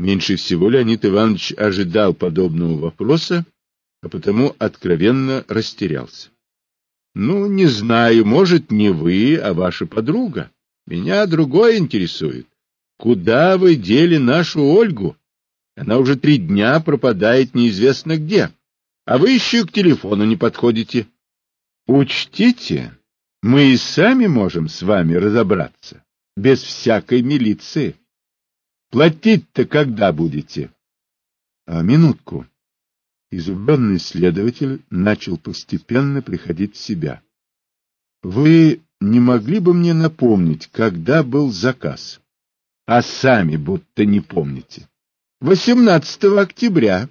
Меньше всего Леонид Иванович ожидал подобного вопроса, а потому откровенно растерялся. — Ну, не знаю, может, не вы, а ваша подруга. Меня другое интересует. Куда вы дели нашу Ольгу? Она уже три дня пропадает неизвестно где, а вы еще к телефону не подходите. Учтите, мы и сами можем с вами разобраться, без всякой милиции. Платить-то когда будете? А минутку. Изумленный следователь начал постепенно приходить в себя. Вы не могли бы мне напомнить, когда был заказ? А сами будто не помните. 18 октября.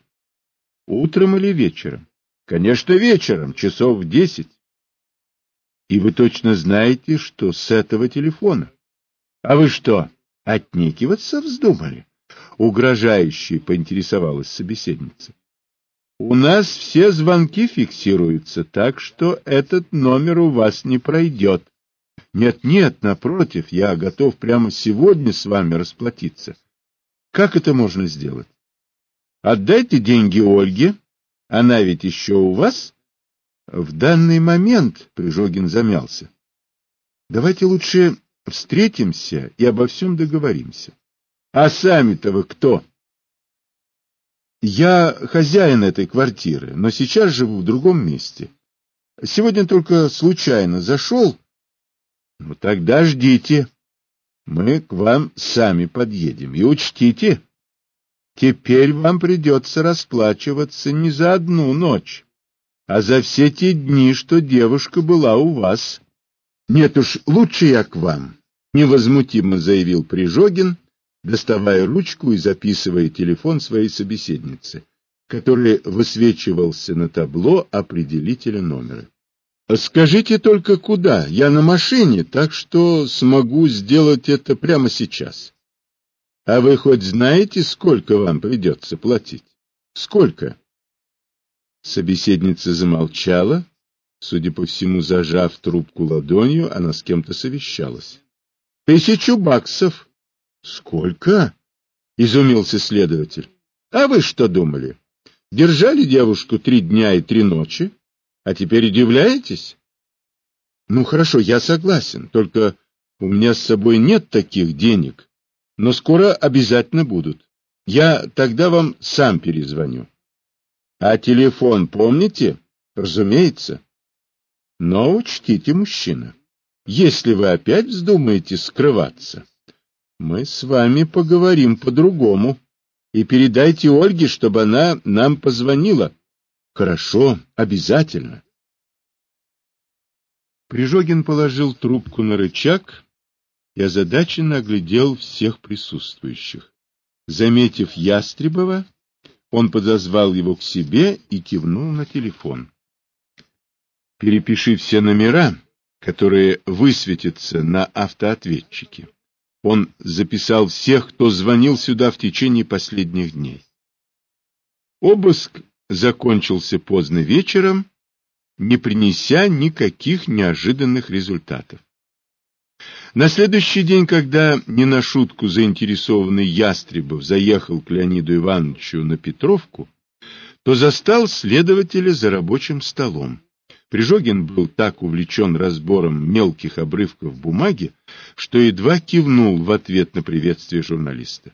Утром или вечером? Конечно, вечером, часов в десять. И вы точно знаете, что с этого телефона? А вы что, Отнекиваться вздумали? Угрожающе поинтересовалась собеседница. У нас все звонки фиксируются, так что этот номер у вас не пройдет. Нет, нет, напротив, я готов прямо сегодня с вами расплатиться. Как это можно сделать? Отдайте деньги Ольге. Она ведь еще у вас? В данный момент Прижогин замялся. Давайте лучше Встретимся и обо всем договоримся. А сами-то вы кто? Я хозяин этой квартиры, но сейчас живу в другом месте. Сегодня только случайно зашел. Ну, тогда ждите. Мы к вам сами подъедем. И учтите, теперь вам придется расплачиваться не за одну ночь, а за все те дни, что девушка была у вас. Нет уж, лучше я к вам. — невозмутимо заявил Прижогин, доставая ручку и записывая телефон своей собеседницы, который высвечивался на табло определителя номера. — Скажите только куда? Я на машине, так что смогу сделать это прямо сейчас. — А вы хоть знаете, сколько вам придется платить? — Сколько? Собеседница замолчала. Судя по всему, зажав трубку ладонью, она с кем-то совещалась. Тысячу баксов. Сколько? Изумился следователь. А вы что думали? Держали девушку три дня и три ночи, а теперь удивляетесь? Ну, хорошо, я согласен, только у меня с собой нет таких денег, но скоро обязательно будут. Я тогда вам сам перезвоню. А телефон помните? Разумеется. Но учтите, мужчина, если вы опять вздумаете скрываться, мы с вами поговорим по-другому. И передайте Ольге, чтобы она нам позвонила. Хорошо, обязательно. Прижогин положил трубку на рычаг и озадаченно оглядел всех присутствующих. Заметив Ястребова, он подозвал его к себе и кивнул на телефон. — Перепиши все номера которые высветятся на автоответчике. Он записал всех, кто звонил сюда в течение последних дней. Обыск закончился поздно вечером, не принеся никаких неожиданных результатов. На следующий день, когда не на шутку заинтересованный Ястребов заехал к Леониду Ивановичу на Петровку, то застал следователя за рабочим столом. Прижогин был так увлечен разбором мелких обрывков бумаги, что едва кивнул в ответ на приветствие журналиста.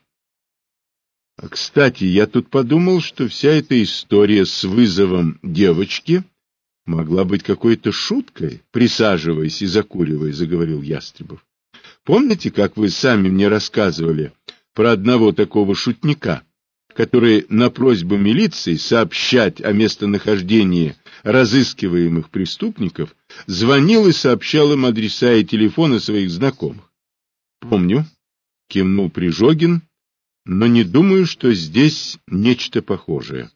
А, кстати, я тут подумал, что вся эта история с вызовом девочки могла быть какой-то шуткой, присаживаясь и закуривая, заговорил Ястребов. Помните, как вы сами мне рассказывали про одного такого шутника, который на просьбу милиции сообщать о местонахождении разыскиваемых преступников, звонил и сообщал им адреса и телефоны своих знакомых. — Помню, — кивнул Прижогин, — но не думаю, что здесь нечто похожее.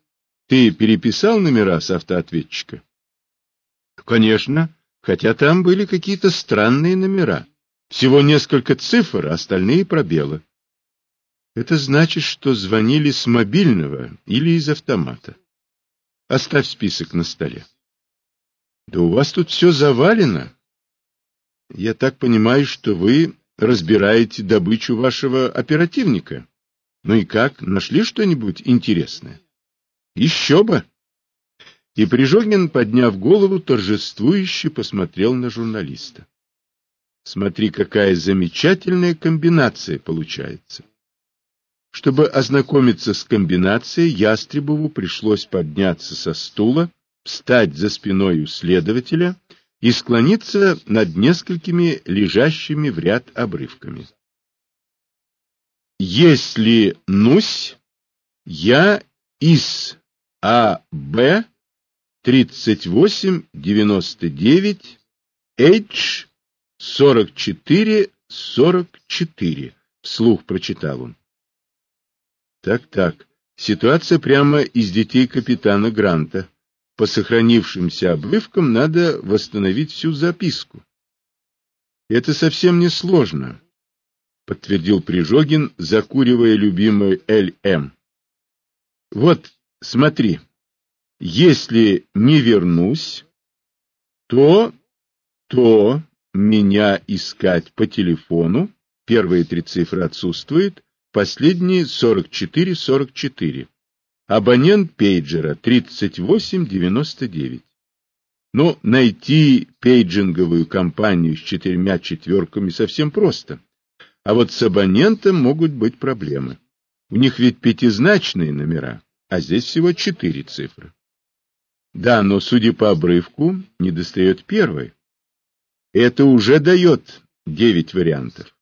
Ты переписал номера с автоответчика? — Конечно, хотя там были какие-то странные номера. Всего несколько цифр, а остальные пробелы. Это значит, что звонили с мобильного или из автомата. Оставь список на столе. Да у вас тут все завалено. Я так понимаю, что вы разбираете добычу вашего оперативника. Ну и как, нашли что-нибудь интересное? Еще бы! И Прижогин, подняв голову, торжествующе посмотрел на журналиста. Смотри, какая замечательная комбинация получается. Чтобы ознакомиться с комбинацией, Ястребову пришлось подняться со стула, встать за спиной у следователя и склониться над несколькими лежащими в ряд обрывками. Если нусь, я из АБ 3899 H 44-44, вслух прочитал он. Так-так, ситуация прямо из детей капитана Гранта. По сохранившимся обрывкам надо восстановить всю записку. Это совсем не сложно, подтвердил Прижогин, закуривая любимый ЛМ. Вот, смотри, если не вернусь, то, то меня искать по телефону, первые три цифры отсутствуют, последние 44-44. Абонент пейджера 3899. Но найти пейджинговую компанию с четырьмя четверками совсем просто. А вот с абонентом могут быть проблемы. У них ведь пятизначные номера, а здесь всего четыре цифры. Да, но, судя по обрывку, недостает первой. Это уже дает девять вариантов.